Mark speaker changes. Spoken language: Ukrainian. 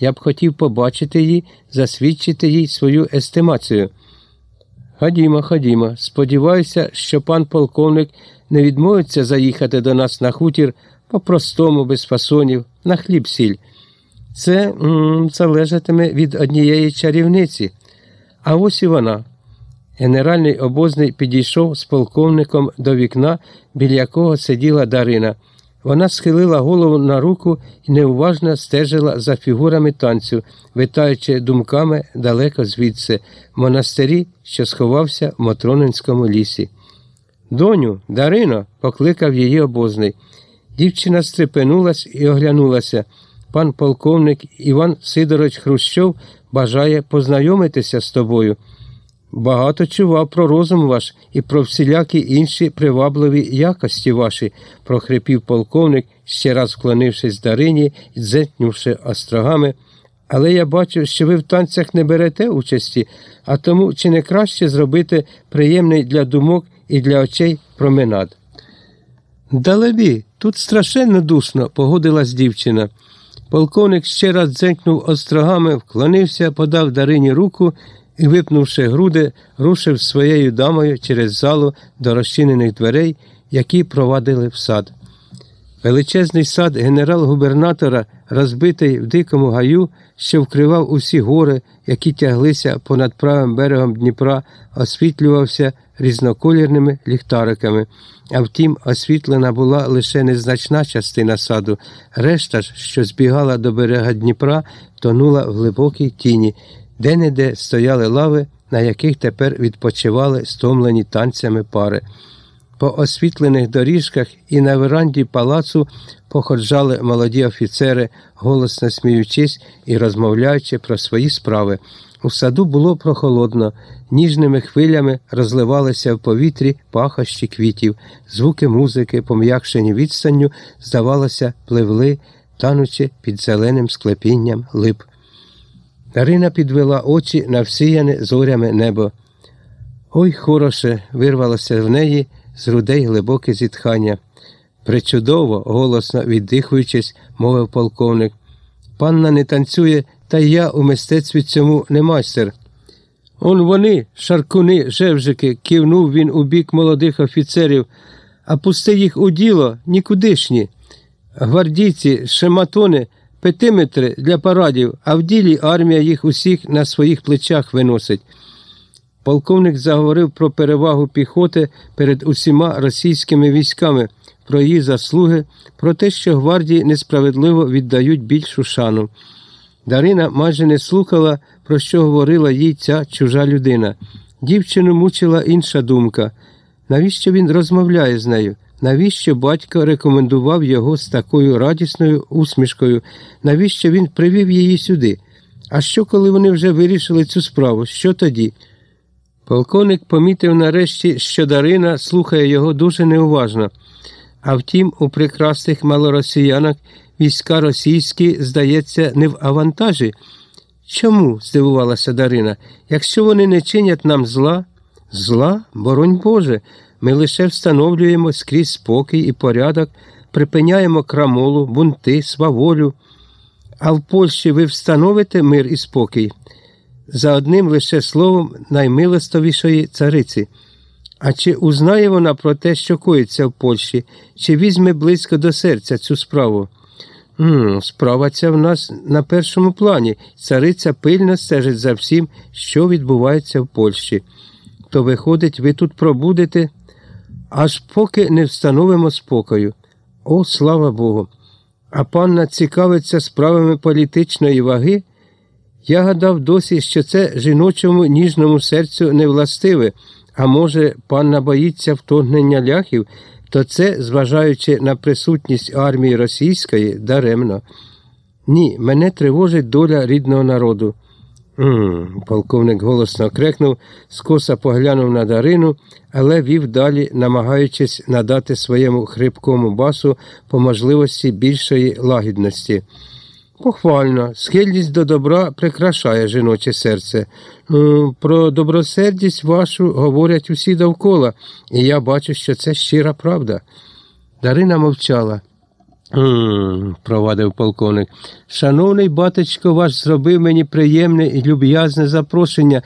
Speaker 1: Я б хотів побачити її, засвідчити їй свою естимацію. Ходімо, ходімо. Сподіваюся, що пан полковник не відмовиться заїхати до нас на хутір по-простому, без фасонів, на хліб сіль. Це залежатиме від однієї чарівниці. А ось і вона. Генеральний обозний підійшов з полковником до вікна, біля якого сиділа Дарина. Вона схилила голову на руку і неуважно стежила за фігурами танцю, витаючи думками далеко звідси, в монастирі, що сховався в Матронинському лісі. Доню, Дарино, покликав її обозний. Дівчина стрепенулась і оглянулася. Пан полковник Іван Сидорович Хрущов бажає познайомитися з тобою. Багато чував про розум ваш і про всілякі інші привабливі якості ваші, прохрипів полковник, ще раз вклонившись Дарині і дзетнувши острогами. Але я бачу, що ви в танцях не берете участі, а тому чи не краще зробити приємний для думок і для очей променад. Далебі, тут страшенно душно, погодилась дівчина. Полковник ще раз дзенькнув острогами, вклонився, подав Дарині руку і, випнувши груди, рушив своєю дамою через залу до розчинених дверей, які провадили в сад. Величезний сад генерал-губернатора, розбитий в дикому гаю, що вкривав усі гори, які тяглися понад правим берегом Дніпра, освітлювався різноколірними ліхтариками. А втім, освітлена була лише незначна частина саду, решта ж, що збігала до берега Дніпра, тонула в глибокій тіні, де-не-де стояли лави, на яких тепер відпочивали стомлені танцями пари. По освітлених доріжках і на веранді палацу походжали молоді офіцери, голосно сміючись і розмовляючи про свої справи. У саду було прохолодно, ніжними хвилями розливалися в повітрі пахощі квітів, звуки музики, пом'якшені відстанню, здавалося, пливли, танучи під зеленим склепінням лип. Дарина підвела очі на всіяне зорями небо. Ой, хороше, вирвалося в неї з грудей глибоке зітхання. Причудово, голосно віддихуючись, мовив полковник. Панна не танцює, та й я у мистецтві цьому не майстер. Он вони, шаркуни, жевжики, кивнув він у бік молодих офіцерів, а пусти їх у діло нікудишні. Гвардійці, шематони, петиметри для парадів, а в ділі армія їх усіх на своїх плечах виносить. Полковник заговорив про перевагу піхоти перед усіма російськими військами, про її заслуги, про те, що гвардії несправедливо віддають більшу шану. Дарина майже не слухала, про що говорила їй ця чужа людина. Дівчину мучила інша думка. Навіщо він розмовляє з нею? Навіщо батько рекомендував його з такою радісною усмішкою? Навіщо він привів її сюди? А що, коли вони вже вирішили цю справу? Що тоді? Полковник помітив нарешті, що Дарина слухає його дуже неуважно. А втім, у прекрасних малоросіянок війська російські, здається, не в авантажі. Чому? здивувалася Дарина. Якщо вони не чинять нам зла, зла, боронь Боже, ми лише встановлюємо скрізь спокій і порядок, припиняємо крамолу, бунти, сваволю. А в Польщі ви встановите мир і спокій за одним лише словом наймилостовішої цариці. А чи узнає вона про те, що коїться в Польщі, чи візьме близько до серця цю справу? М, Справа ця в нас на першому плані. Цариця пильно стежить за всім, що відбувається в Польщі. То, виходить, ви тут пробудете, аж поки не встановимо спокою. О, слава Богу! А панна цікавиться справами політичної ваги? Я гадав досі, що це жіночому ніжному серцю не властиве, а може, панна боїться вторгнення ляхів, то це, зважаючи на присутність армії російської, даремно. Ні, мене тривожить доля рідного народу. Полковник голосно крекнув, скоса поглянув на Дарину, але вів далі, намагаючись надати своєму хрипкому басу по можливості більшої лагідності. Похвально, схильність до добра прикрашає жіноче серце. Про добросердість вашу говорять усі довкола, і я бачу, що це щира правда. Дарина мовчала. «М, – провадив полковник. Шановний батечко ваш зробив мені приємне і люб'язне запрошення